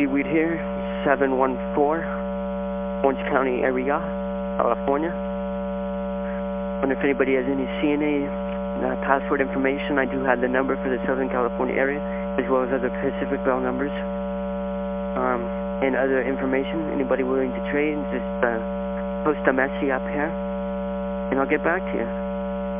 Seaweed here, 714, Orange County area, California. Wonder if anybody has any CNA uh, password information. I do have the number for the Southern California area, as well as other Pacific Bell numbers. Um, and other information. Anybody willing to trade, just uh, post a message up here, and I'll get back to you.